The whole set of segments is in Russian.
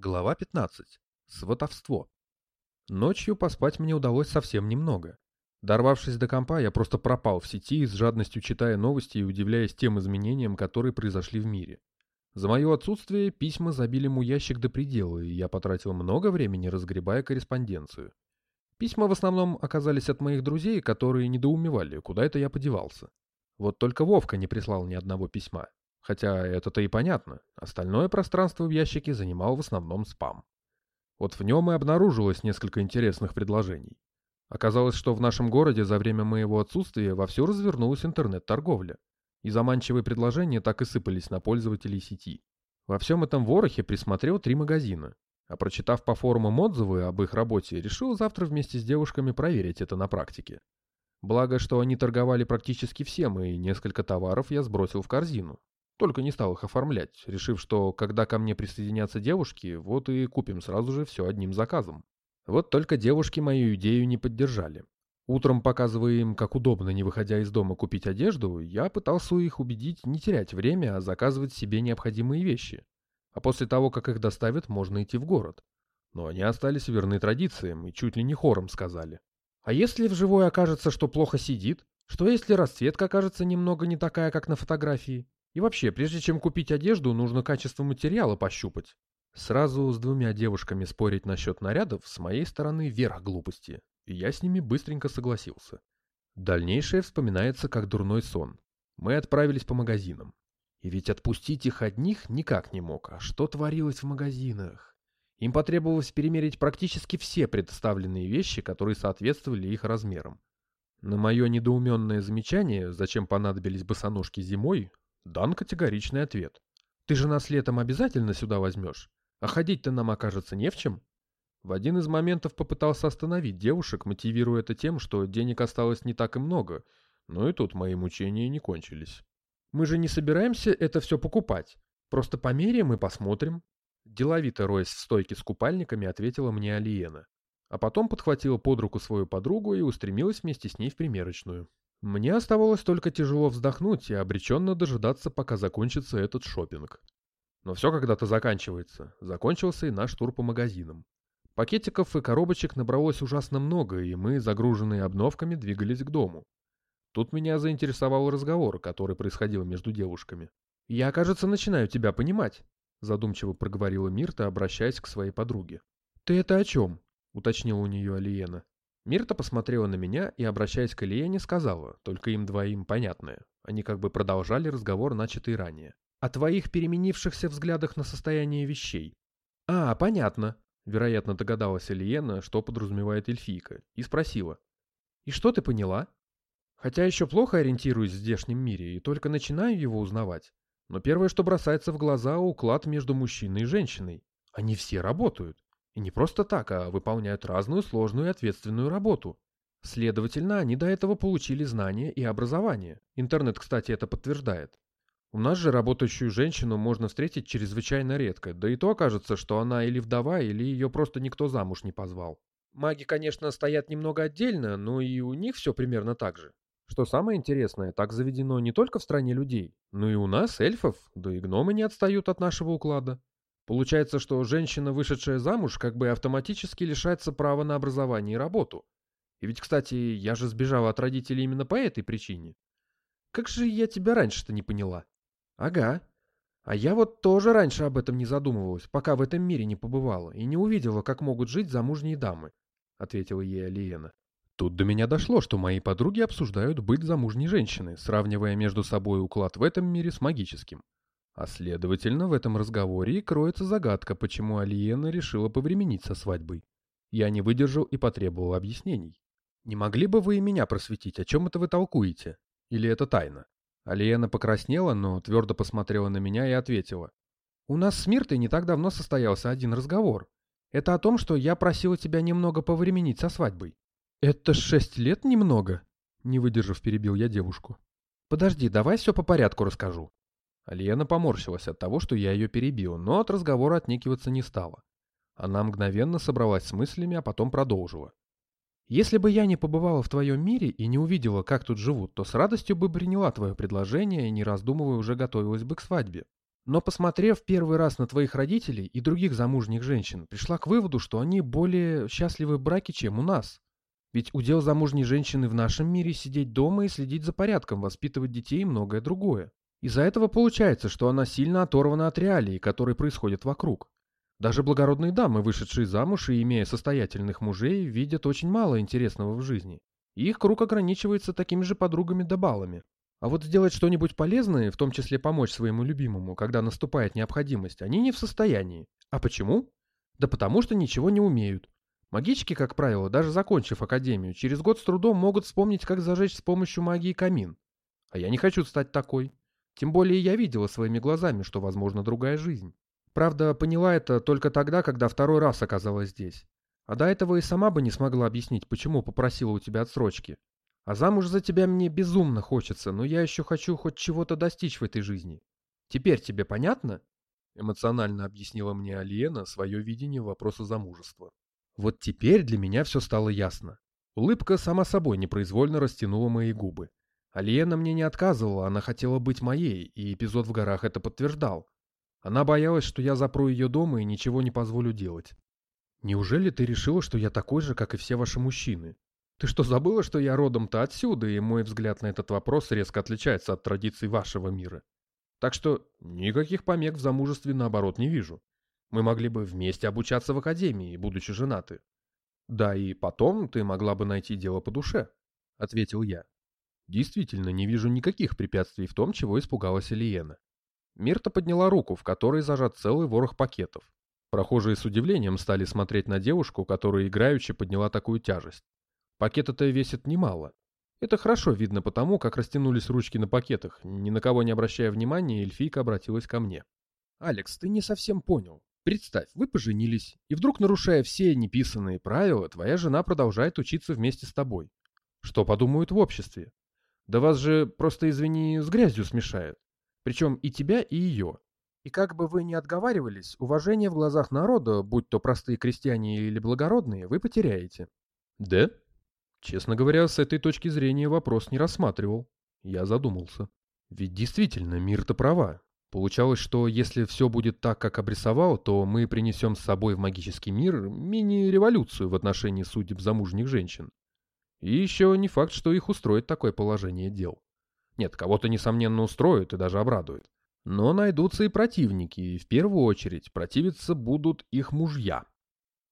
Глава 15. Сватовство. Ночью поспать мне удалось совсем немного. Дорвавшись до компа, я просто пропал в сети, с жадностью читая новости и удивляясь тем изменениям, которые произошли в мире. За мое отсутствие письма забили мой ящик до предела, и я потратил много времени, разгребая корреспонденцию. Письма в основном оказались от моих друзей, которые недоумевали, куда это я подевался. Вот только Вовка не прислал ни одного письма. Хотя это-то и понятно. Остальное пространство в ящике занимал в основном спам. Вот в нем и обнаружилось несколько интересных предложений. Оказалось, что в нашем городе за время моего отсутствия вовсю развернулась интернет-торговля. И заманчивые предложения так и сыпались на пользователей сети. Во всем этом ворохе присмотрел три магазина. А прочитав по форумам отзывы об их работе, решил завтра вместе с девушками проверить это на практике. Благо, что они торговали практически всем, и несколько товаров я сбросил в корзину. Только не стал их оформлять, решив, что когда ко мне присоединятся девушки, вот и купим сразу же все одним заказом. Вот только девушки мою идею не поддержали. Утром, показывая им, как удобно, не выходя из дома, купить одежду, я пытался их убедить не терять время, а заказывать себе необходимые вещи. А после того, как их доставят, можно идти в город. Но они остались верны традициям и чуть ли не хором сказали. А если вживую окажется, что плохо сидит? Что если расцветка окажется немного не такая, как на фотографии? И вообще, прежде чем купить одежду, нужно качество материала пощупать. Сразу с двумя девушками спорить насчет нарядов с моей стороны верх глупости, и я с ними быстренько согласился. Дальнейшее вспоминается как дурной сон. Мы отправились по магазинам. И ведь отпустить их одних никак не мог, а что творилось в магазинах? Им потребовалось перемерить практически все представленные вещи, которые соответствовали их размерам. На мое недоуменное замечание, зачем понадобились босоножки зимой, дан категоричный ответ. Ты же нас летом обязательно сюда возьмешь, а ходить-то нам окажется не в чем. В один из моментов попытался остановить девушек, мотивируя это тем, что денег осталось не так и много, но и тут мои мучения не кончились. Мы же не собираемся это все покупать, просто померяем и посмотрим. Деловито роясь в стойке с купальниками, ответила мне Алиена. А потом подхватила под руку свою подругу и устремилась вместе с ней в примерочную. Мне оставалось только тяжело вздохнуть и обреченно дожидаться, пока закончится этот шопинг. Но все когда-то заканчивается. Закончился и наш тур по магазинам. Пакетиков и коробочек набралось ужасно много, и мы, загруженные обновками, двигались к дому. Тут меня заинтересовал разговор, который происходил между девушками. «Я, кажется, начинаю тебя понимать», — задумчиво проговорила Мирта, обращаясь к своей подруге. «Ты это о чем?» — уточнила у нее Алиена. Мирта посмотрела на меня и, обращаясь к Ильене, сказала, только им двоим понятное. Они как бы продолжали разговор, начатый ранее. «О твоих переменившихся взглядах на состояние вещей». «А, понятно», — вероятно догадалась Ильена, что подразумевает эльфийка, и спросила. «И что ты поняла?» «Хотя еще плохо ориентируюсь в здешнем мире и только начинаю его узнавать. Но первое, что бросается в глаза, уклад между мужчиной и женщиной. Они все работают. И не просто так, а выполняют разную сложную и ответственную работу. Следовательно, они до этого получили знания и образование. Интернет, кстати, это подтверждает. У нас же работающую женщину можно встретить чрезвычайно редко, да и то окажется, что она или вдова, или ее просто никто замуж не позвал. Маги, конечно, стоят немного отдельно, но и у них все примерно так же. Что самое интересное, так заведено не только в стране людей, но и у нас, эльфов, да и гномы не отстают от нашего уклада. Получается, что женщина, вышедшая замуж, как бы автоматически лишается права на образование и работу. И ведь, кстати, я же сбежала от родителей именно по этой причине. Как же я тебя раньше-то не поняла? Ага. А я вот тоже раньше об этом не задумывалась, пока в этом мире не побывала и не увидела, как могут жить замужние дамы, — ответила ей Алиена. Тут до меня дошло, что мои подруги обсуждают быт замужней женщины, сравнивая между собой уклад в этом мире с магическим. А следовательно, в этом разговоре и кроется загадка, почему Алиена решила повременить со свадьбой. Я не выдержал и потребовал объяснений. «Не могли бы вы и меня просветить, о чем это вы толкуете? Или это тайна?» Алиена покраснела, но твердо посмотрела на меня и ответила. «У нас с Миртой не так давно состоялся один разговор. Это о том, что я просила тебя немного повременить со свадьбой». «Это шесть лет немного?» Не выдержав, перебил я девушку. «Подожди, давай все по порядку расскажу. Алиена поморщилась от того, что я ее перебил, но от разговора отнекиваться не стала. Она мгновенно собралась с мыслями, а потом продолжила. «Если бы я не побывала в твоем мире и не увидела, как тут живут, то с радостью бы приняла твое предложение и, не раздумывая, уже готовилась бы к свадьбе. Но посмотрев первый раз на твоих родителей и других замужних женщин, пришла к выводу, что они более счастливы в браке, чем у нас. Ведь удел замужней женщины в нашем мире сидеть дома и следить за порядком, воспитывать детей и многое другое. Из-за этого получается, что она сильно оторвана от реалий, которые происходят вокруг. Даже благородные дамы, вышедшие замуж и имея состоятельных мужей, видят очень мало интересного в жизни. Их круг ограничивается такими же подругами да балами. А вот сделать что-нибудь полезное, в том числе помочь своему любимому, когда наступает необходимость, они не в состоянии. А почему? Да потому что ничего не умеют. Магички, как правило, даже закончив академию, через год с трудом могут вспомнить, как зажечь с помощью магии камин. А я не хочу стать такой. Тем более я видела своими глазами, что возможна другая жизнь. Правда, поняла это только тогда, когда второй раз оказалась здесь. А до этого и сама бы не смогла объяснить, почему попросила у тебя отсрочки. А замуж за тебя мне безумно хочется, но я еще хочу хоть чего-то достичь в этой жизни. Теперь тебе понятно?» Эмоционально объяснила мне Алиена свое видение вопроса замужества. Вот теперь для меня все стало ясно. Улыбка сама собой непроизвольно растянула мои губы. Алиена мне не отказывала, она хотела быть моей, и эпизод в горах это подтверждал. Она боялась, что я запру ее дома и ничего не позволю делать. «Неужели ты решила, что я такой же, как и все ваши мужчины?» Ты что, забыла, что я родом-то отсюда, и мой взгляд на этот вопрос резко отличается от традиций вашего мира? Так что никаких помех в замужестве, наоборот, не вижу. Мы могли бы вместе обучаться в академии, будучи женаты. Да и потом ты могла бы найти дело по душе, — ответил я. Действительно, не вижу никаких препятствий в том, чего испугалась Элиена. Мирта подняла руку, в которой зажат целый ворох пакетов. Прохожие с удивлением стали смотреть на девушку, которая играючи подняла такую тяжесть. Пакеты-то весят немало. Это хорошо видно потому, как растянулись ручки на пакетах. Ни на кого не обращая внимания, эльфийка обратилась ко мне. «Алекс, ты не совсем понял. Представь, вы поженились, и вдруг, нарушая все неписанные правила, твоя жена продолжает учиться вместе с тобой. Что подумают в обществе? Да вас же, просто извини, с грязью смешают. Причем и тебя, и ее. И как бы вы ни отговаривались, уважение в глазах народа, будь то простые крестьяне или благородные, вы потеряете». «Да?» Честно говоря, с этой точки зрения вопрос не рассматривал. Я задумался. Ведь действительно, Мир-то права. Получалось, что если все будет так, как обрисовал, то мы принесем с собой в магический мир мини-революцию в отношении судеб замужних женщин. И еще не факт, что их устроит такое положение дел. Нет, кого-то, несомненно, устроит и даже обрадует. Но найдутся и противники, и в первую очередь противиться будут их мужья.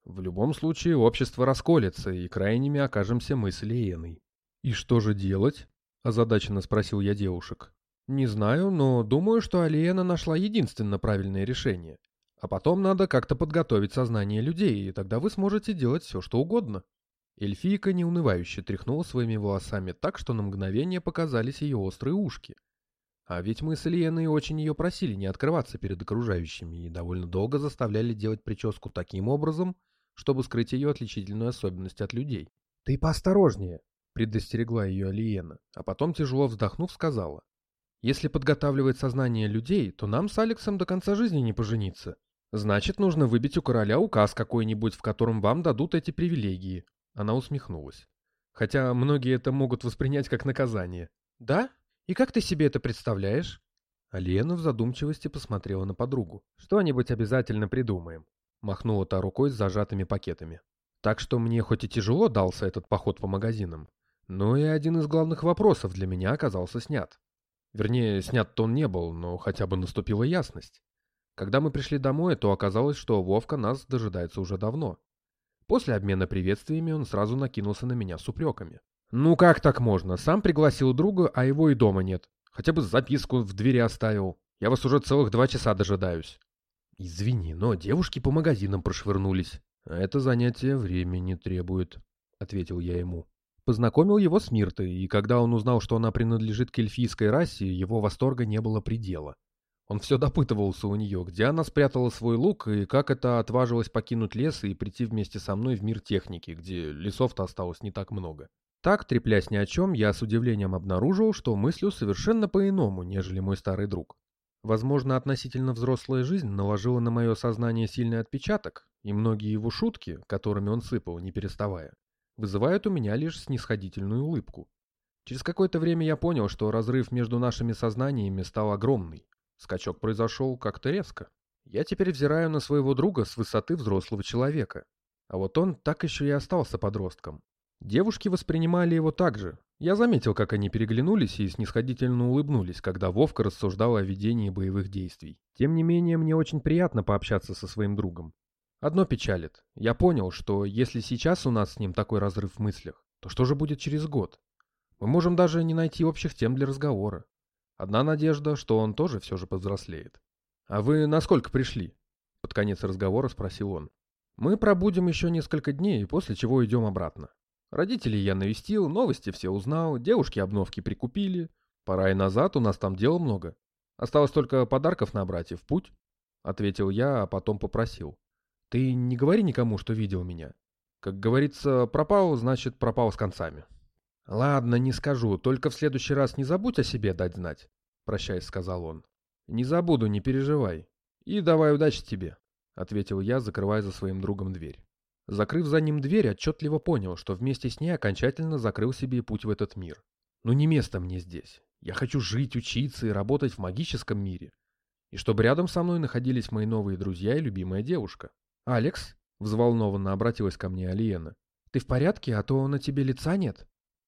В любом случае общество расколется, и крайними окажемся мы с Лиеной. «И что же делать?» – озадаченно спросил я девушек. «Не знаю, но думаю, что Алиена нашла единственно правильное решение. А потом надо как-то подготовить сознание людей, и тогда вы сможете делать все, что угодно». Эльфийка неунывающе тряхнула своими волосами так, что на мгновение показались ее острые ушки. А ведь мы с Ильеной очень ее просили не открываться перед окружающими и довольно долго заставляли делать прическу таким образом, чтобы скрыть ее отличительную особенность от людей. «Ты поосторожнее», — предостерегла ее Алиена, а потом, тяжело вздохнув, сказала. «Если подготавливать сознание людей, то нам с Алексом до конца жизни не пожениться. Значит, нужно выбить у короля указ какой-нибудь, в котором вам дадут эти привилегии». Она усмехнулась. Хотя многие это могут воспринять как наказание. «Да? И как ты себе это представляешь?» Алиена в задумчивости посмотрела на подругу. «Что-нибудь обязательно придумаем. Махнула та рукой с зажатыми пакетами. Так что мне хоть и тяжело дался этот поход по магазинам, но и один из главных вопросов для меня оказался снят. Вернее, снят-то он не был, но хотя бы наступила ясность. Когда мы пришли домой, то оказалось, что Вовка нас дожидается уже давно. После обмена приветствиями он сразу накинулся на меня с упреками. «Ну как так можно? Сам пригласил друга, а его и дома нет. Хотя бы записку в двери оставил. Я вас уже целых два часа дожидаюсь». «Извини, но девушки по магазинам прошвырнулись. А это занятие времени требует», — ответил я ему. Познакомил его с Миртой, и когда он узнал, что она принадлежит к эльфийской расе, его восторга не было предела. Он все допытывался у нее, где она спрятала свой лук и как это отважилась покинуть лес и прийти вместе со мной в мир техники, где лесов-то осталось не так много. Так, треплясь ни о чем, я с удивлением обнаружил, что мыслю совершенно по-иному, нежели мой старый друг. Возможно, относительно взрослая жизнь наложила на мое сознание сильный отпечаток, и многие его шутки, которыми он сыпал, не переставая, вызывают у меня лишь снисходительную улыбку. Через какое-то время я понял, что разрыв между нашими сознаниями стал огромный. Скачок произошел как-то резко. Я теперь взираю на своего друга с высоты взрослого человека. А вот он так еще и остался подростком. Девушки воспринимали его так же. Я заметил, как они переглянулись и снисходительно улыбнулись, когда Вовка рассуждал о ведении боевых действий. Тем не менее, мне очень приятно пообщаться со своим другом. Одно печалит. Я понял, что если сейчас у нас с ним такой разрыв в мыслях, то что же будет через год? Мы можем даже не найти общих тем для разговора. Одна надежда, что он тоже все же повзрослеет. «А вы насколько пришли?» Под конец разговора спросил он. «Мы пробудем еще несколько дней, после чего идем обратно. Родителей я навестил, новости все узнал, девушки обновки прикупили. Пора и назад, у нас там дел много. Осталось только подарков набрать и в путь», — ответил я, а потом попросил. «Ты не говори никому, что видел меня. Как говорится, пропал, значит, пропал с концами». «Ладно, не скажу, только в следующий раз не забудь о себе дать знать», — прощаясь, сказал он. «Не забуду, не переживай. И давай удачи тебе», — ответил я, закрывая за своим другом дверь. Закрыв за ним дверь, отчетливо понял, что вместе с ней окончательно закрыл себе путь в этот мир. Ну не место мне здесь. Я хочу жить, учиться и работать в магическом мире. И чтобы рядом со мной находились мои новые друзья и любимая девушка. «Алекс?» — взволнованно обратилась ко мне Алиена. «Ты в порядке, а то на тебе лица нет?»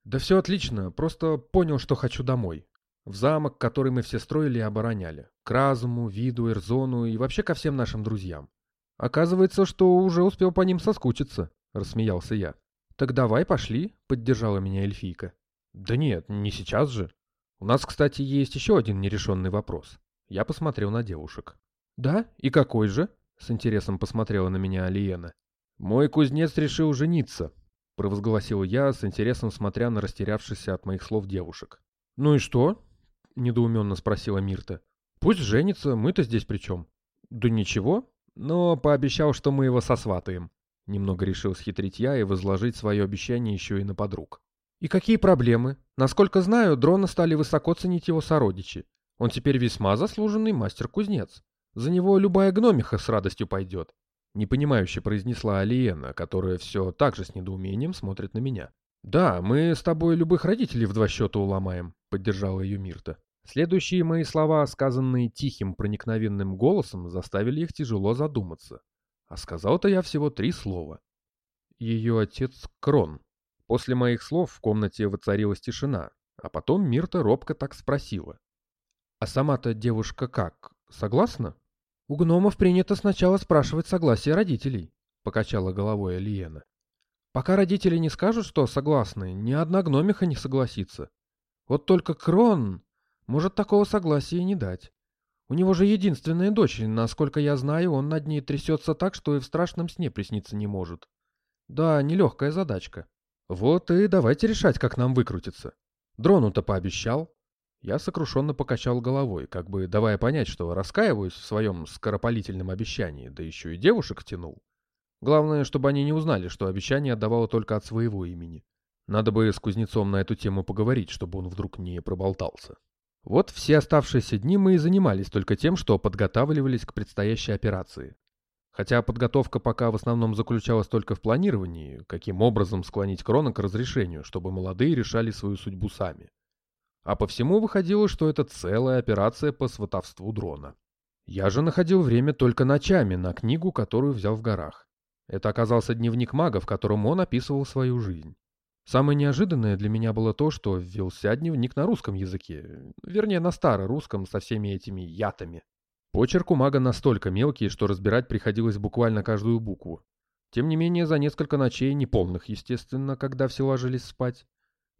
Да все отлично, просто понял, что хочу домой. В замок, который мы все строили и обороняли. К разуму, виду, Эрзону и вообще ко всем нашим друзьям. Оказывается, что уже успел по ним соскучиться, рассмеялся я. Так давай, пошли, поддержала меня эльфийка. Да нет, не сейчас же. У нас, кстати, есть еще один нерешенный вопрос. Я посмотрел на девушек. Да? И какой же? С интересом посмотрела на меня Алиена. Мой кузнец решил жениться, провозгласил я, с интересом смотря на растерявшихся от моих слов девушек. «Ну и что?» — недоуменно спросила Мирта. «Пусть женится, мы-то здесь при чем?» «Да ничего, но пообещал, что мы его сосватаем». Немного решил схитрить я и возложить свое обещание еще и на подруг. «И какие проблемы? Насколько знаю, дрона стали высоко ценить его сородичи. Он теперь весьма заслуженный мастер-кузнец. За него любая гномиха с радостью пойдет непонимающе произнесла Алиена, которая все так же с недоумением смотрит на меня. «Да, мы с тобой любых родителей в два счета уломаем», — поддержала ее Мирта. Следующие мои слова, сказанные тихим проникновенным голосом, заставили их тяжело задуматься. А сказал-то я всего три слова. Ее отец Крон. После моих слов в комнате воцарилась тишина, а потом Мирта робко так спросила. «А сама-то девушка как? Согласна?» «У гномов принято сначала спрашивать согласие родителей», — покачала головой Алиена. «Пока родители не скажут, что согласны, ни одна гномиха не согласится. Вот только Крон может такого согласия не дать. У него же единственная дочь, и, насколько я знаю, он над ней трясется так, что и в страшном сне присниться не может. Да, нелегкая задачка. Вот и давайте решать, как нам выкрутиться. Дрону-то пообещал, я сокрушенно покачал головой, как бы давая понять, что раскаиваюсь в своем скоропалительном обещании, да еще и девушек втянул. Главное, чтобы они не узнали, что обещание отдавало только от своего имени. Надо бы с кузнецом на эту тему поговорить, чтобы он вдруг не проболтался. Вот все оставшиеся дни мы и занимались только тем, что подготавливались к предстоящей операции. Хотя подготовка пока в основном заключалась только в планировании, каким образом склонить Крона к разрешению, чтобы молодые решали свою судьбу сами. А по всему выходило, что это целая операция по сватовству дрона. Я же находил время только ночами на книгу, которую взял в горах. Это оказался дневник мага, в котором он описывал свою жизнь. Самое неожиданное для меня было то, что ввелся дневник на русском языке, вернее на старорусском со всеми этими ятами. Почерк у мага настолько мелкий, что разбирать приходилось буквально каждую букву. Тем не менее, за несколько ночей, неполных, естественно, когда все ложились спать,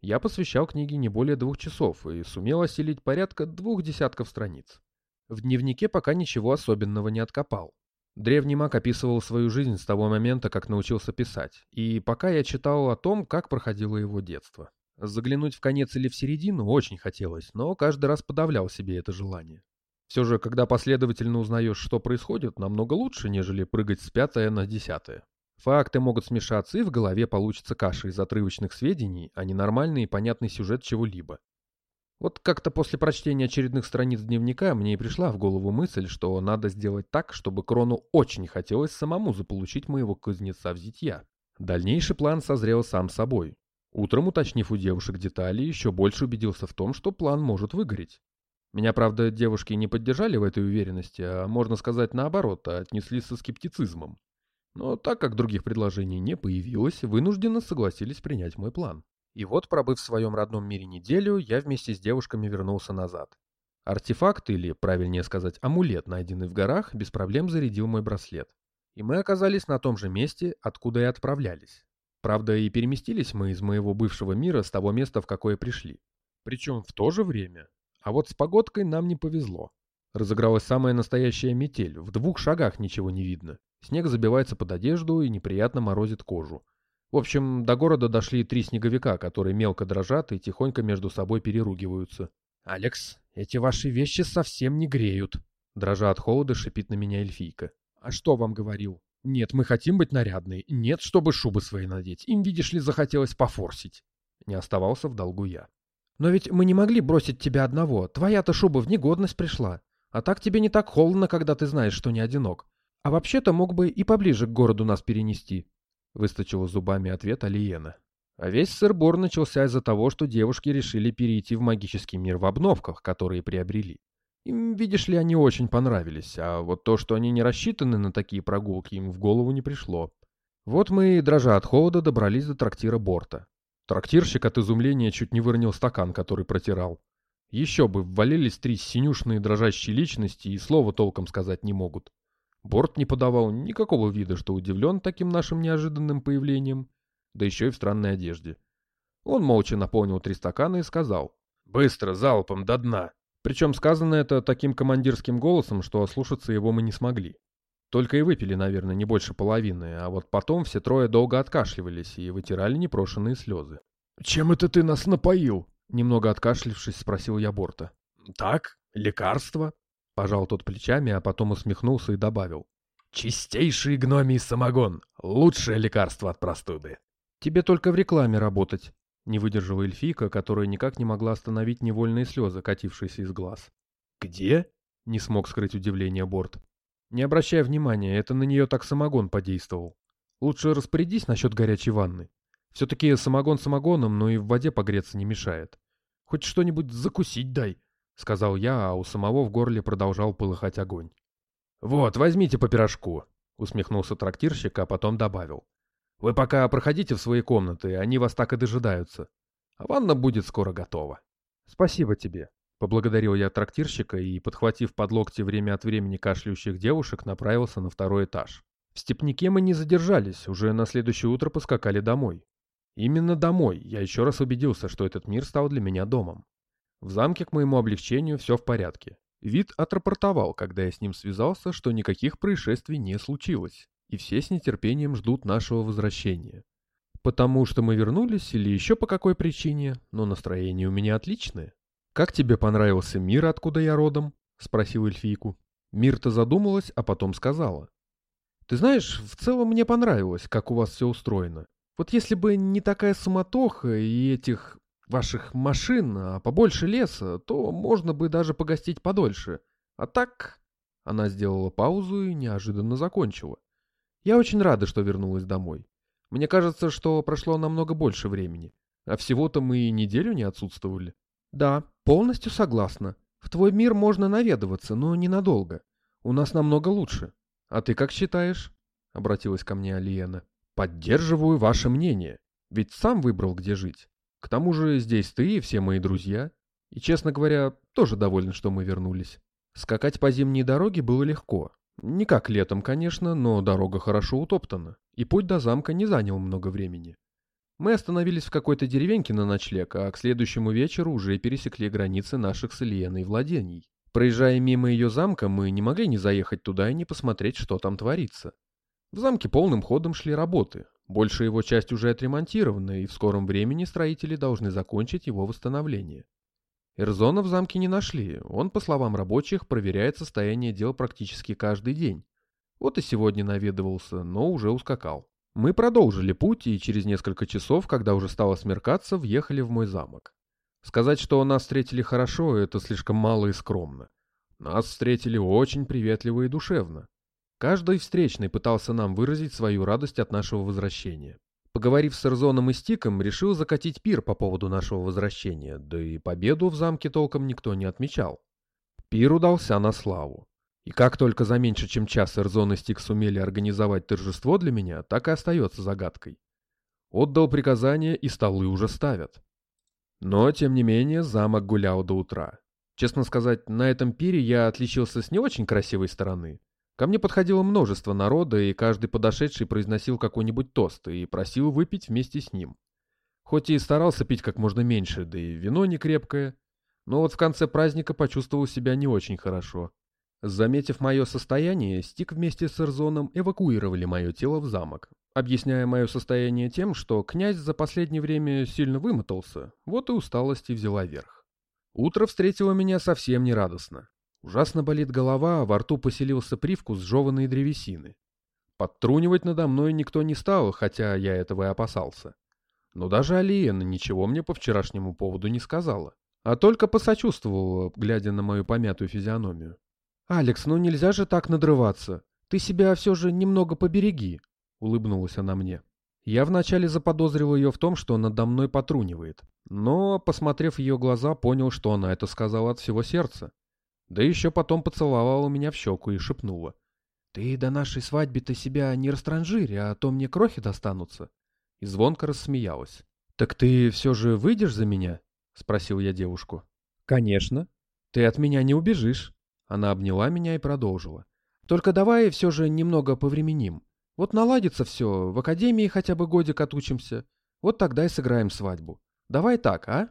я посвящал книге не более двух часов и сумел осилить порядка двух десятков страниц. В дневнике пока ничего особенного не откопал. Древний маг описывал свою жизнь с того момента, как научился писать, и пока я читал о том, как проходило его детство. Заглянуть в конец или в середину очень хотелось, но каждый раз подавлял себе это желание. Все же, когда последовательно узнаешь, что происходит, намного лучше, нежели прыгать с пятое на десятое. Факты могут смешаться, и в голове получится каша из отрывочных сведений, а не нормальный и понятный сюжет чего-либо. Вот как-то после прочтения очередных страниц дневника мне и пришла в голову мысль, что надо сделать так, чтобы Крону очень хотелось самому заполучить моего кузнеца в зитья. Дальнейший план созрел сам собой. Утром, уточнив у девушек детали, еще больше убедился в том, что план может выгореть. Меня, правда, девушки не поддержали в этой уверенности, а, можно сказать, наоборот, отнеслись со скептицизмом. Но так как других предложений не появилось, вынужденно согласились принять мой план. И вот, пробыв в своем родном мире неделю, я вместе с девушками вернулся назад. Артефакт, или, правильнее сказать, амулет, найденный в горах, без проблем зарядил мой браслет. И мы оказались на том же месте, откуда и отправлялись. Правда, и переместились мы из моего бывшего мира с того места, в какое пришли. Причем в то же время. А вот с погодкой нам не повезло. Разыгралась самая настоящая метель, в двух шагах ничего не видно. Снег забивается под одежду и неприятно морозит кожу. В общем, до города дошли три снеговика, которые мелко дрожат и тихонько между собой переругиваются. «Алекс, эти ваши вещи совсем не греют», — дрожа от холода шипит на меня эльфийка. «А что вам говорил? Нет, мы хотим быть нарядной. Нет, чтобы шубы свои надеть. Им, видишь ли, захотелось пофорсить». Не оставался в долгу я. «Но ведь мы не могли бросить тебя одного. Твоя-то шуба в негодность пришла. А так тебе не так холодно, когда ты знаешь, что не одинок. А вообще-то мог бы и поближе к городу нас перенести», — выстачила зубами ответ Алиена. А весь сырбор начался из-за того, что девушки решили перейти в магический мир в обновках, которые приобрели. Им, видишь ли, они очень понравились, а вот то, что они не рассчитаны на такие прогулки, им в голову не пришло. Вот мы, дрожа от холода, добрались до трактира Борта. Трактирщик от изумления чуть не выронил стакан, который протирал. Еще бы, ввалились три синюшные дрожащие личности и слова толком сказать не могут. Борт не подавал никакого вида, что удивлен таким нашим неожиданным появлением, да еще и в странной одежде. Он молча наполнил три стакана и сказал «Быстро, залпом, до дна!» Причем сказано это таким командирским голосом, что ослушаться его мы не смогли. Только и выпили, наверное, не больше половины, а вот потом все трое долго откашливались и вытирали непрошенные слезы. «Чем это ты нас напоил?» Немного откашлившись, спросил я Борта. «Так, лекарство?» Пожал тот плечами, а потом усмехнулся и добавил. «Чистейший гномий самогон. Лучшее лекарство от простуды». «Тебе только в рекламе работать», — не выдержала эльфийка, которая никак не могла остановить невольные слезы, катившиеся из глаз. «Где?» — не смог скрыть удивление Борт. «Не обращай внимания, это на нее так самогон подействовал. Лучше распорядись насчет горячей ванны. Все-таки самогон самогоном, но и в воде погреться не мешает. Хоть что-нибудь закусить дай», — сказал я, а у самого в горле продолжал полыхать огонь. «Вот, возьмите по пирожку», — усмехнулся трактирщик, а потом добавил. Вы пока проходите в свои комнаты, они вас так и дожидаются. А ванна будет скоро готова. Спасибо тебе. Поблагодарил я трактирщика и, подхватив под локти время от времени кашляющих девушек, направился на второй этаж. В степняке мы не задержались, уже на следующее утро поскакали домой. Именно домой я еще раз убедился, что этот мир стал для меня домом. В замке к моему облегчению все в порядке. Вид отрапортовал, когда я с ним связался, что никаких происшествий не случилось и все с нетерпением ждут нашего возвращения. Потому что мы вернулись или еще по какой причине, но настроение у меня отличное. «Как тебе понравился мир, откуда я родом?» — спросил эльфийку. Мирта задумалась, а потом сказала. «Ты знаешь, в целом мне понравилось, как у вас все устроено. Вот если бы не такая суматоха и этих ваших машин, а побольше леса, то можно бы даже погостить подольше. А так...» Она сделала паузу и неожиданно закончила. Я очень рада, что вернулась домой. Мне кажется, что прошло намного больше времени. А всего-то мы и неделю не отсутствовали. Да, полностью согласна. В твой мир можно наведываться, но ненадолго. У нас намного лучше. А ты как считаешь? Обратилась ко мне Алиена. Поддерживаю ваше мнение. Ведь сам выбрал, где жить. К тому же здесь ты и все мои друзья. И, честно говоря, тоже доволен, что мы вернулись. Скакать по зимней дороге было легко. Не как летом, конечно, но дорога хорошо утоптана, и путь до замка не занял много времени. Мы остановились в какой-то деревеньке на ночлег, а к следующему вечеру уже пересекли границы наших с Ильеной владений. Проезжая мимо ее замка, мы не могли не заехать туда и не посмотреть, что там творится. В замке полным ходом шли работы. Большая его часть уже отремонтирована, и в скором времени строители должны закончить его восстановление. Эрзона в замке не нашли. Он, по словам рабочих, проверяет состояние дел практически каждый день. Вот и сегодня наведывался, но уже ускакал. Мы продолжили путь и через несколько часов, когда уже стало смеркаться, въехали в мой замок. Сказать, что нас встретили хорошо, это слишком мало и скромно. Нас встретили очень приветливо и душевно. Каждый встречный пытался нам выразить свою радость от нашего возвращения. Поговорив с Эрзоном и Стиком, решил закатить пир по поводу нашего возвращения, да и победу в замке толком никто не отмечал. Пир удался на славу. И как только за меньше чем час Эрзон и Стик сумели организовать торжество для меня, так и остается загадкой. Отдал приказание, и столы уже ставят. Но, тем не менее, замок гулял до утра. Честно сказать, на этом пире я отличился с не очень красивой стороны. Ко мне подходило множество народа, и каждый подошедший произносил какой-нибудь тост и просил выпить вместе с ним. Хоть и старался пить как можно меньше, да и вино не крепкое, но вот в конце праздника почувствовал себя не очень хорошо. Заметив мое состояние, Стик вместе с Эрзоном эвакуировали мое тело в замок, объясняя мое состояние тем, что князь за последнее время сильно вымотался, вот и усталость и взяла верх. Утро встретило меня совсем нерадостно. Ужасно болит голова, а во рту поселился привкус сжеванной древесины. Подтрунивать надо мной никто не стал, хотя я этого и опасался. Но даже Алиена ничего мне по вчерашнему поводу не сказала, а только посочувствовала, глядя на мою помятую физиономию. «Алекс, ну нельзя же так надрываться. Ты себя все же немного побереги», — улыбнулась она мне. Я вначале заподозрил ее в том, что надо мной потрунивает, но, посмотрев ее глаза, понял, что она это сказала от всего сердца. Да еще потом поцеловала меня в щеку и шепнула. «Ты до нашей свадьбы-то себя не растранжирь, а то мне крохи достанутся». И звонко рассмеялась. «Так ты все же выйдешь за меня?» — спросил я девушку. «Конечно. Ты от меня не убежишь». Она обняла меня и продолжила. «Только давай все же немного повременим. Вот наладится все, в академии хотя бы годик отучимся. Вот тогда и сыграем свадьбу. Давай так, а?»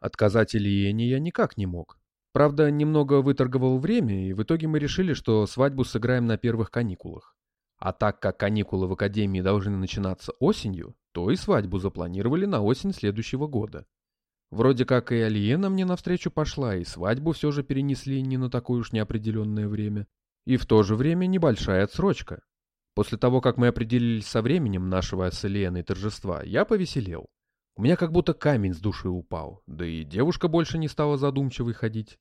Отказать Ильене я никак не мог. Правда, немного выторговал время, и в итоге мы решили, что свадьбу сыграем на первых каникулах. А так как каникулы в академии должны начинаться осенью, то и свадьбу запланировали на осень следующего года. Вроде как и Алиена мне навстречу пошла, и свадьбу все же перенесли не на такое уж неопределенное время. И в то же время небольшая отсрочка. После того, как мы определились со временем нашего с Алиеной торжества, я повеселел. У меня как будто камень с души упал, да и девушка больше не стала задумчивой ходить.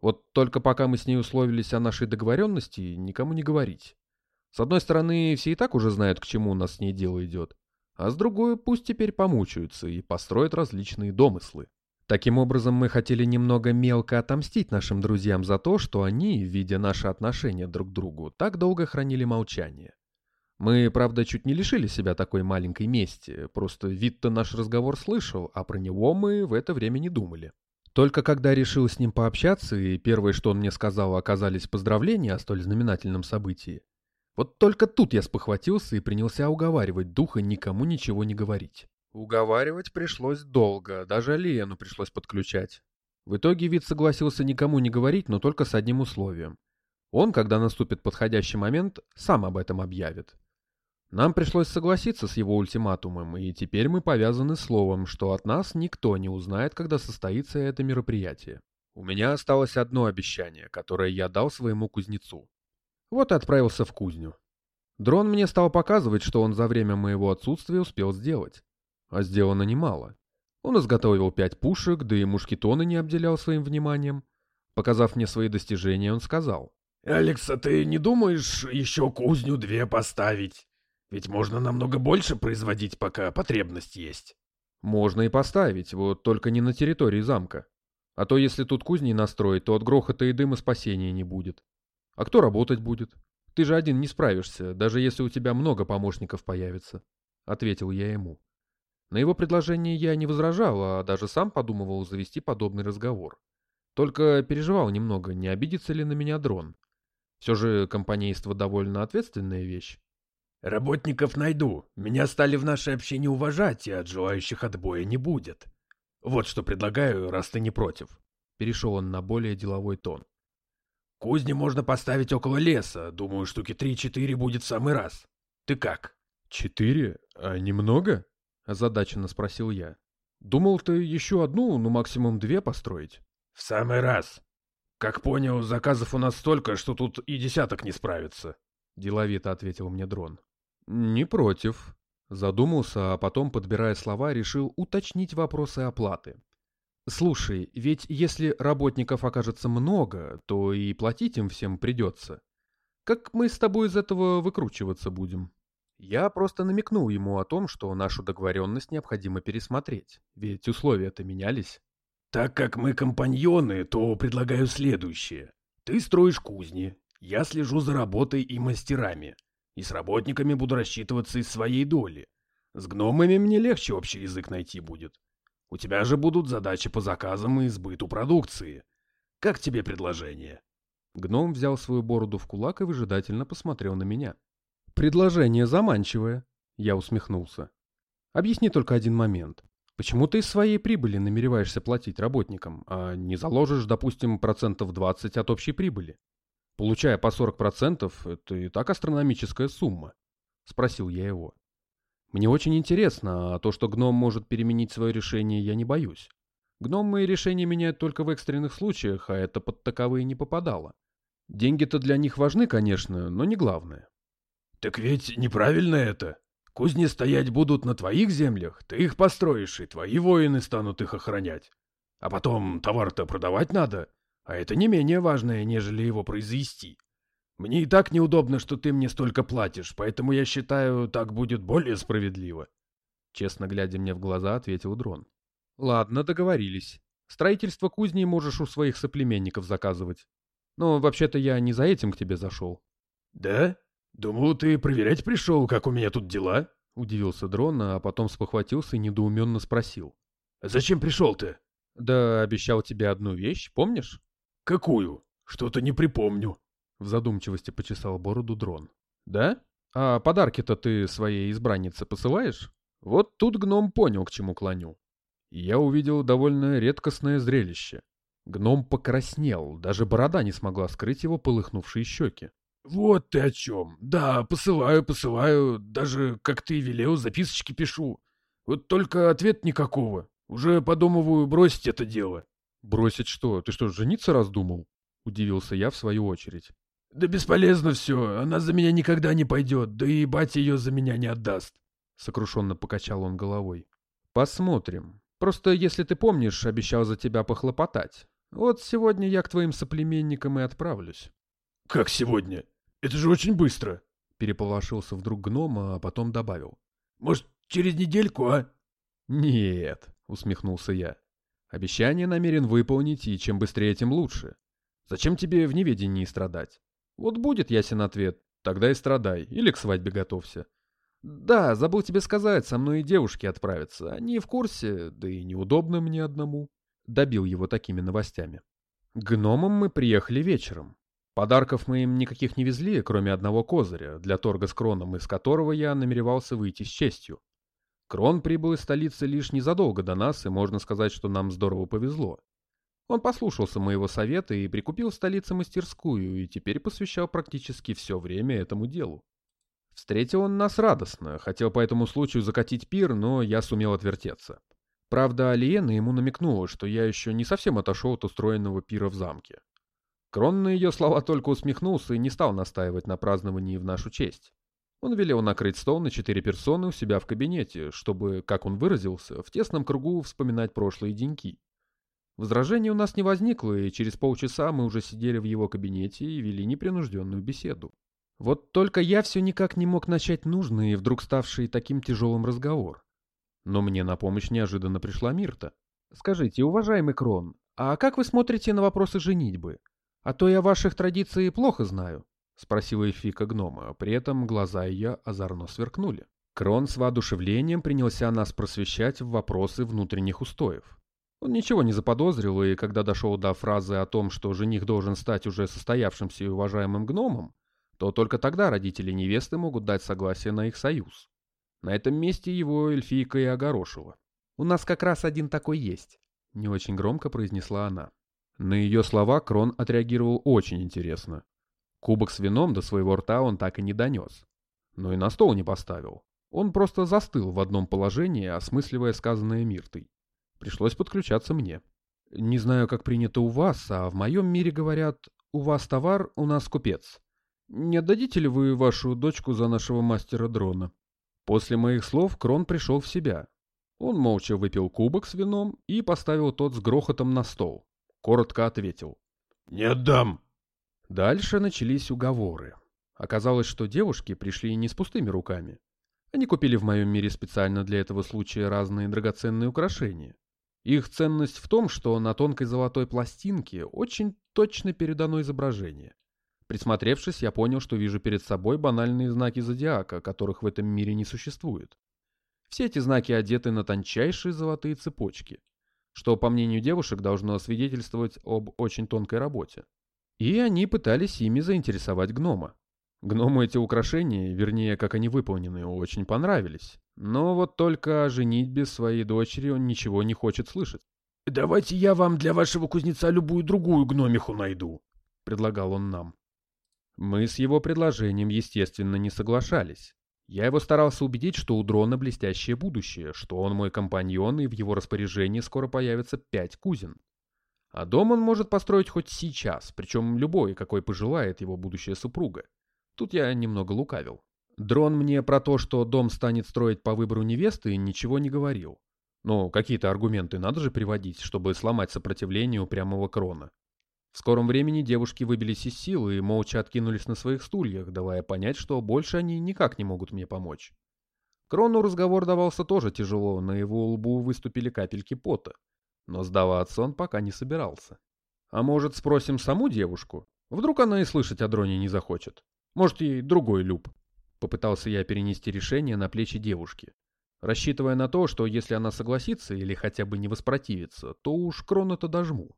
Вот только пока мы с ней условились о нашей договоренности, никому не говорить. С одной стороны, все и так уже знают, к чему у нас с ней дело идет. А с другой, пусть теперь помучаются и построят различные домыслы. Таким образом, мы хотели немного мелко отомстить нашим друзьям за то, что они, видя наши отношения друг к другу, так долго хранили молчание. Мы, правда, чуть не лишили себя такой маленькой мести, просто Витта наш разговор слышал, а про него мы в это время не думали. Только когда решил с ним пообщаться, и первое, что он мне сказал, оказались поздравления о столь знаменательном событии, вот только тут я спохватился и принялся уговаривать духа никому ничего не говорить. Уговаривать пришлось долго, даже Алиену пришлось подключать. В итоге вид согласился никому не говорить, но только с одним условием. Он, когда наступит подходящий момент, сам об этом объявит. Нам пришлось согласиться с его ультиматумом, и теперь мы повязаны словом, что от нас никто не узнает, когда состоится это мероприятие. У меня осталось одно обещание, которое я дал своему кузнецу. Вот и отправился в кузню. Дрон мне стал показывать, что он за время моего отсутствия успел сделать. А сделано немало. Он изготовил пять пушек, да и мушкетоны не обделял своим вниманием. Показав мне свои достижения, он сказал. «Алекс, а ты не думаешь еще кузню две поставить? Ведь можно намного больше производить, пока потребность есть». «Можно и поставить, вот только не на территории замка. А то если тут кузни настроить, то от грохота и дыма спасения не будет. А кто работать будет? Ты же один не справишься, даже если у тебя много помощников появится, — ответил я ему. На его предложение я не возражал, а даже сам подумывал завести подобный разговор. Только переживал немного, не обидится ли на меня дрон. Все же компанейство довольно ответственная вещь. «Работников найду. Меня стали в нашей общине уважать, и от желающих отбоя не будет. Вот что предлагаю, раз ты не против». Перешел он на более деловой тон. Кузни можно поставить около леса. Думаю, штуки три-четыре будет в самый раз. Ты как? Четыре? А немного? Озадаченно спросил я. Думал ты еще одну, ну максимум две построить. В самый раз. Как понял, заказов у нас столько, что тут и десяток не справится. Деловито ответил мне дрон. Не против. Задумался, а потом, подбирая слова, решил уточнить вопросы оплаты. Слушай, ведь если работников окажется много, то и платить им всем придется. Как мы с тобой из этого выкручиваться будем? Я просто намекнул ему о том, что нашу договоренность необходимо пересмотреть, ведь условия-то менялись. Так как мы компаньоны, то предлагаю следующее. Ты строишь кузни, я слежу за работой и мастерами, и с работниками буду рассчитываться из своей доли. С гномами мне легче общий язык найти будет. У тебя же будут задачи по заказам и сбыту продукции. Как тебе предложение?» Гном взял свою бороду в кулак и выжидательно посмотрел на меня. «Предложение заманчивое», — я усмехнулся. «Объясни только один момент. Почему ты из своей прибыли намереваешься платить работникам, а не заложишь, допустим, процентов 20 от общей прибыли? Получая по 40%, это и так астрономическая сумма», — спросил я его. «Мне очень интересно, а то, что гном может переменить свое решение, я не боюсь. Гномы решения меняют только в экстренных случаях, а это под таковые не попадало. Деньги-то для них важны, конечно, но не главное. Так ведь неправильно это. Кузни стоять будут на твоих землях, ты их построишь, и твои воины станут их охранять. А потом товар-то продавать надо, а это не менее важное, нежели его произвести. Мне и так неудобно, что ты мне столько платишь, поэтому я считаю, так будет более справедливо. Честно глядя мне в глаза, ответил Дрон. Ладно, договорились. Строительство кузни можешь у своих соплеменников заказывать. Но вообще-то я не за этим к тебе зашел. Да? Думал, ты проверять пришел, как у меня тут дела? Удивился дрон, а потом спохватился и недоуменно спросил. «А зачем пришел ты? Да обещал тебе одну вещь, помнишь? Какую? Что-то не припомню. В задумчивости почесал бороду дрон. Да? А подарки-то ты своей избраннице посылаешь? Вот тут гном понял, к чему клоню я увидел довольно редкостное зрелище. Гном покраснел, даже борода не смогла скрыть его полыхнувшие щеки. «Вот ты о чем. Да, посылаю, посылаю, даже, как ты велел, записочки пишу. Вот только ответ никакого. Уже подумываю бросить это дело». «Бросить что? Ты что, жениться раздумал?» — удивился я в свою очередь. «Да бесполезно все, она за меня никогда не пойдет, да и батя ее за меня не отдаст», — сокрушенно покачал он головой. «Посмотрим. Просто, если ты помнишь, обещал за тебя похлопотать. Вот сегодня я к твоим соплеменникам и отправлюсь. — Как сегодня? Это же очень быстро. Переполошился вдруг гном, а потом добавил. — Может, через недельку, а? — Нет, — усмехнулся я. Обещание намерен выполнить, и чем быстрее, тем лучше. Зачем тебе в неведении страдать? Вот будет ясен ответ, тогда и страдай, или к свадьбе готовься. «Да, забыл тебе сказать, со мной и девушки отправятся. Они в курсе, да и неудобно мне одному». Добил его такими новостями. гномам мы приехали вечером. Подарков мы им никаких не везли, кроме одного козыря, для торга с Кроном, из которого я намеревался выйти с честью. Крон прибыл из столицы лишь незадолго до нас, и можно сказать, что нам здорово повезло. Он послушался моего совета и прикупил в столице мастерскую, и теперь посвящал практически все время этому делу. Встретил он нас радостно, хотел по этому случаю закатить пир, но я сумел отвертеться. Правда, Алиена ему намекнула, что я еще не совсем отошел от устроенного пира в замке. Крон на ее слова только усмехнулся и не стал настаивать на праздновании в нашу честь. Он велел накрыть стол на четыре персоны у себя в кабинете, чтобы, как он выразился, в тесном кругу вспоминать прошлые деньки. Возражений у нас не возникло, и через полчаса мы уже сидели в его кабинете и вели непринужденную беседу. Вот только я все никак не мог начать нужный и вдруг ставший таким тяжелым разговор. Но мне на помощь неожиданно пришла Мирта. «Скажите, уважаемый Крон, а как вы смотрите на вопросы женитьбы? А то я ваших традиций плохо знаю», — спросила Эфика гнома, при этом глаза ее озорно сверкнули. Крон с воодушевлением принялся нас просвещать в вопросы внутренних устоев. Он ничего не заподозрил, и когда дошел до фразы о том, что жених должен стать уже состоявшимся и уважаемым гномом, то только тогда родители невесты могут дать согласие на их союз. На этом месте его эльфийка и огорошила. «У нас как раз один такой есть», — не очень громко произнесла она. На ее слова Крон отреагировал очень интересно. Кубок с вином до своего рта он так и не донес. Но и на стол не поставил. Он просто застыл в одном положении, осмысливая сказанное Миртой. Пришлось подключаться мне. Не знаю, как принято у вас, а в моем мире говорят «у вас товар, у нас купец». Не отдадите ли вы вашу дочку за нашего мастера дрона? После моих слов Крон пришел в себя. Он молча выпил кубок с вином и поставил тот с грохотом на стол. Коротко ответил. «Не отдам!» Дальше начались уговоры. Оказалось, что девушки пришли не с пустыми руками. Они купили в моем мире специально для этого случая разные драгоценные украшения. Их ценность в том, что на тонкой золотой пластинке очень точно передано изображение. Присмотревшись, я понял, что вижу перед собой банальные знаки зодиака, которых в этом мире не существует. Все эти знаки одеты на тончайшие золотые цепочки, что, по мнению девушек, должно свидетельствовать об очень тонкой работе. И они пытались ими заинтересовать гнома. Гному эти украшения, вернее, как они выполнены, очень понравились. Но вот только о женитьбе своей дочери он ничего не хочет слышать. «Давайте я вам для вашего кузнеца любую другую гномиху найду», — предлагал он нам. Мы с его предложением, естественно, не соглашались. Я его старался убедить, что у дрона блестящее будущее, что он мой компаньон, и в его распоряжении скоро появится пять кузин. А дом он может построить хоть сейчас, причем любой, какой пожелает его будущая супруга. Тут я немного лукавил. Дрон мне про то, что дом станет строить по выбору невесты, ничего не говорил. Но какие-то аргументы надо же приводить, чтобы сломать сопротивление упрямого крона. В скором времени девушки выбились из сил и молча откинулись на своих стульях, давая понять, что больше они никак не могут мне помочь. Крону разговор давался тоже тяжело, на его лбу выступили капельки пота. Но сдаваться он пока не собирался. А может, спросим саму девушку? Вдруг она и слышать о дроне не захочет. Может, ей другой люб. Попытался я перенести решение на плечи девушки, рассчитывая на то, что если она согласится или хотя бы не воспротивится, то уж крона-то дожму.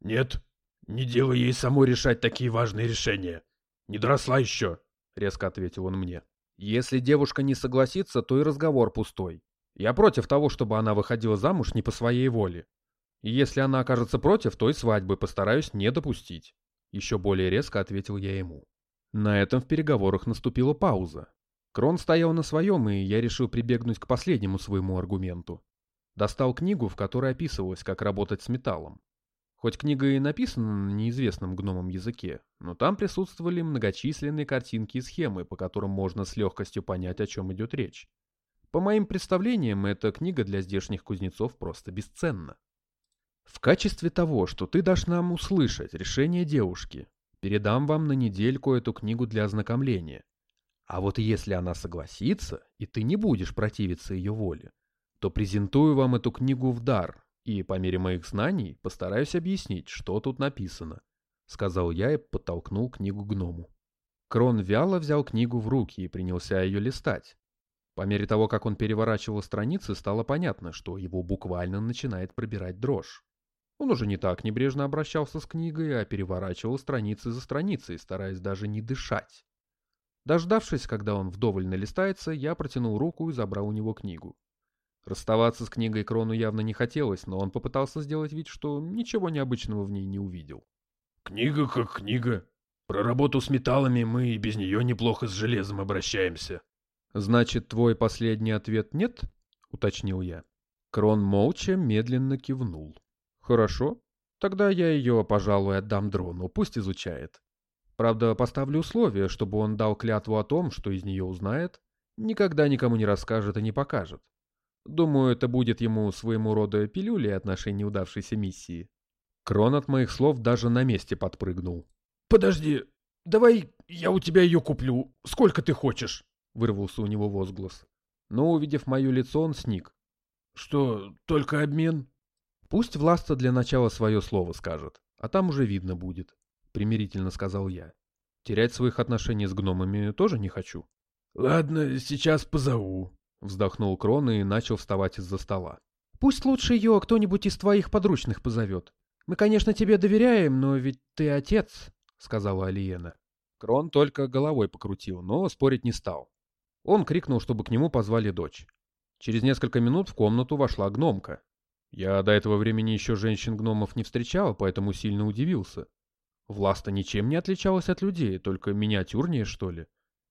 «Нет, не делай ей самой решать такие важные решения. Не доросла еще», — резко ответил он мне. «Если девушка не согласится, то и разговор пустой. Я против того, чтобы она выходила замуж не по своей воле. И если она окажется против, то и свадьбы постараюсь не допустить. Еще более резко ответил я ему. На этом в переговорах наступила пауза. Крон стоял на своем, и я решил прибегнуть к последнему своему аргументу. Достал книгу, в которой описывалось, как работать с металлом. Хоть книга и написана на неизвестном гномом языке, но там присутствовали многочисленные картинки и схемы, по которым можно с легкостью понять, о чем идет речь. По моим представлениям, эта книга для здешних кузнецов просто бесценна. В качестве того, что ты дашь нам услышать решение девушки, передам вам на недельку эту книгу для ознакомления. А вот если она согласится, и ты не будешь противиться ее воле, то презентую вам эту книгу в дар, и по мере моих знаний постараюсь объяснить, что тут написано, — сказал я и подтолкнул книгу гному. Крон вяло взял книгу в руки и принялся ее листать. По мере того, как он переворачивал страницы, стало понятно, что его буквально начинает пробирать дрожь. Он уже не так небрежно обращался с книгой, а переворачивал страницы за страницей, стараясь даже не дышать. Дождавшись, когда он вдоволь налистается, я протянул руку и забрал у него книгу. Расставаться с книгой Крону явно не хотелось, но он попытался сделать вид, что ничего необычного в ней не увидел. «Книга как книга. Про работу с металлами мы и без нее неплохо с железом обращаемся». «Значит, твой последний ответ нет?» — уточнил я. Крон молча медленно кивнул. Хорошо. Тогда я ее, пожалуй, отдам дрону, пусть изучает. Правда, поставлю условие, чтобы он дал клятву о том, что из нее узнает, никогда никому не расскажет и не покажет. Думаю, это будет ему своему рода пилюлей от нашей неудавшейся миссии. Крон от моих слов даже на месте подпрыгнул. «Подожди, давай я у тебя ее куплю. Сколько ты хочешь?» Вырвался у него возглас. Но, увидев мое лицо, он сник. «Что, только обмен?» Пусть Власта для начала свое слово скажет, а там уже видно будет, — примирительно сказал я. Терять своих отношений с гномами тоже не хочу. — Ладно, сейчас позову, — вздохнул Крон и начал вставать из-за стола. — Пусть лучше ее кто-нибудь из твоих подручных позовет. Мы, конечно, тебе доверяем, но ведь ты отец, — сказала Алиена. Крон только головой покрутил, но спорить не стал. Он крикнул, чтобы к нему позвали дочь. Через несколько минут в комнату вошла гномка, я до этого времени еще женщин-гномов не встречал, поэтому сильно удивился. Власта ничем не отличалась от людей, только миниатюрнее, что ли.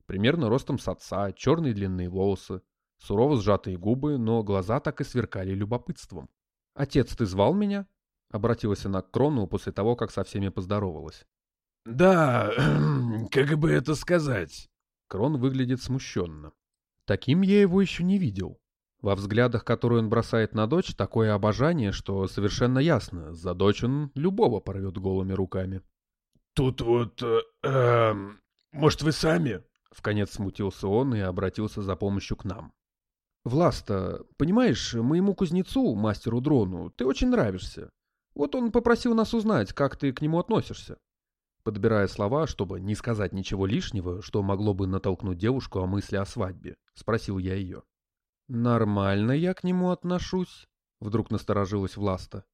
Примерно ростом с отца, черные длинные волосы, сурово сжатые губы, но глаза так и сверкали любопытством. «Отец, ты звал меня?» — обратилась она к Крону после того, как со всеми поздоровалась. «Да, как бы это сказать?» Крон выглядит смущенно. Таким я его еще не видел. Во взглядах, которые он бросает на дочь, такое обожание, что совершенно ясно, за дочь он любого порвет голыми руками. «Тут вот... Э, э, может, вы сами?» Вконец смутился он и обратился за помощью к нам. Власта, понимаешь, моему кузнецу, мастеру дрону, ты очень нравишься. Вот он попросил нас узнать, как ты к нему относишься. Подбирая слова, чтобы не сказать ничего лишнего, что могло бы натолкнуть девушку о мысли о свадьбе, спросил я ее. «Нормально я к нему отношусь», — вдруг насторожилась Власта.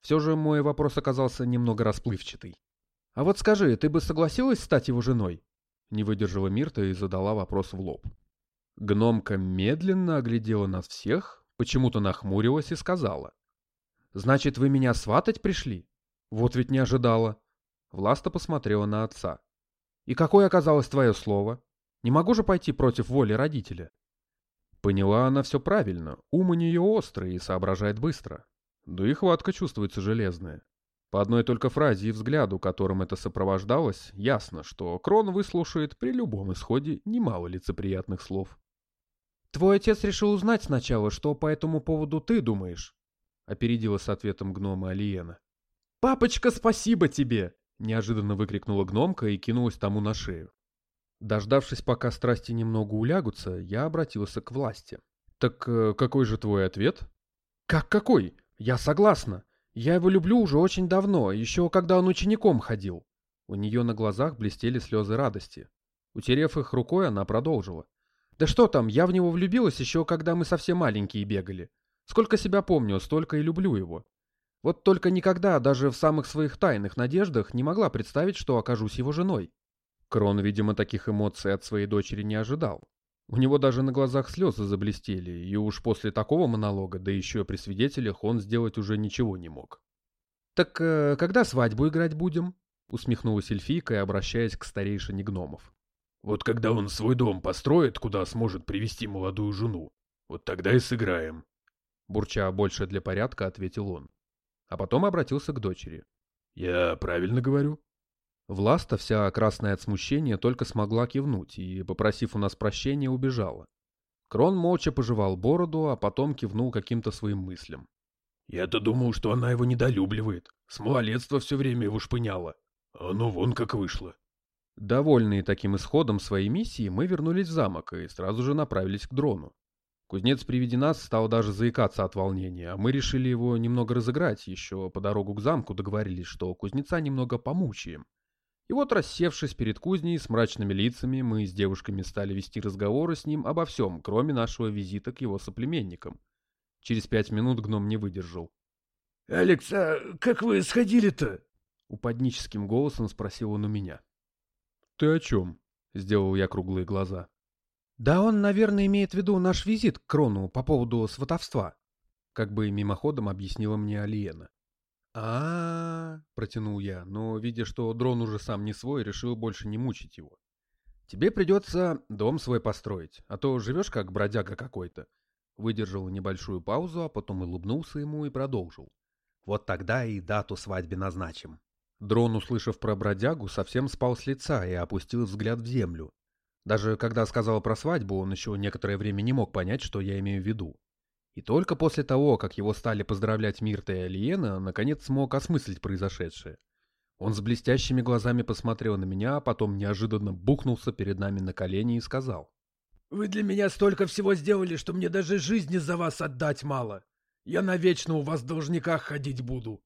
Все же мой вопрос оказался немного расплывчатый. «А вот скажи, ты бы согласилась стать его женой?» Не выдержала Мирта и задала вопрос в лоб. Гномка медленно оглядела нас всех, почему-то нахмурилась и сказала. «Значит, вы меня сватать пришли? Вот ведь не ожидала». Власта посмотрела на отца. «И какое оказалось твое слово? Не могу же пойти против воли родителя?» Поняла она все правильно, ум у нее острый и соображает быстро. Да и хватка чувствуется железная. По одной только фразе и взгляду, которым это сопровождалось, ясно, что Крон выслушает при любом исходе немало лицеприятных слов. «Твой отец решил узнать сначала, что по этому поводу ты думаешь?» — опередила с ответом гнома Алиена. «Папочка, спасибо тебе!» — неожиданно выкрикнула гномка и кинулась тому на шею. Дождавшись, пока страсти немного улягутся, я обратился к власти. «Так э, какой же твой ответ?» «Как какой? Я согласна. Я его люблю уже очень давно, еще когда он учеником ходил». У нее на глазах блестели слезы радости. Утерев их рукой, она продолжила. Да что там, я в него влюбилась еще, когда мы совсем маленькие бегали. Сколько себя помню, столько и люблю его. Вот только никогда, даже в самых своих тайных надеждах, не могла представить, что окажусь его женой. Крон, видимо, таких эмоций от своей дочери не ожидал. У него даже на глазах слезы заблестели, и уж после такого монолога, да еще при свидетелях, он сделать уже ничего не мог. «Так э, когда свадьбу играть будем?» — усмехнулась эльфийка, обращаясь к старейшине гномов. Вот когда он свой дом построит, куда сможет привести молодую жену, вот тогда и сыграем. Бурча больше для порядка, ответил он. А потом обратился к дочери. Я правильно говорю? Власта, вся красная от смущения, только смогла кивнуть и, попросив у нас прощения, убежала. Крон молча пожевал бороду, а потом кивнул каким-то своим мыслям. Я-то думал, что она его недолюбливает. С малолетства все время его шпыняла. А ну вон как вышло. Довольные таким исходом своей миссии, мы вернулись в замок и сразу же направились к дрону. Кузнец при виде нас стал даже заикаться от волнения, а мы решили его немного разыграть, еще по дорогу к замку договорились, что кузнеца немного помучаем. И вот, рассевшись перед кузней с мрачными лицами, мы с девушками стали вести разговоры с ним обо всем, кроме нашего визита к его соплеменникам. Через пять минут гном не выдержал. — Алекс, а как вы сходили-то? — упадническим голосом спросил он у меня. «Ты о чем?» — сделал я круглые глаза. «Да он, наверное, имеет в виду наш визит к Крону по поводу сватовства», — как бы мимоходом объяснила мне Алиена. А, протянул я, но, видя, что дрон уже сам не свой, решил больше не мучить его. «Тебе придется дом свой построить, а то живешь как бродяга какой-то». Выдержал небольшую паузу, а потом улыбнулся ему и продолжил. «Вот тогда и дату свадьбы назначим». Дрон, услышав про бродягу, совсем спал с лица и опустил взгляд в землю. Даже когда сказал про свадьбу, он еще некоторое время не мог понять, что я имею в виду. И только после того, как его стали поздравлять Мирта и Алиена, наконец смог осмыслить произошедшее. Он с блестящими глазами посмотрел на меня, а потом неожиданно бухнулся перед нами на колени и сказал. «Вы для меня столько всего сделали, что мне даже жизни за вас отдать мало. Я навечно у вас в должниках ходить буду».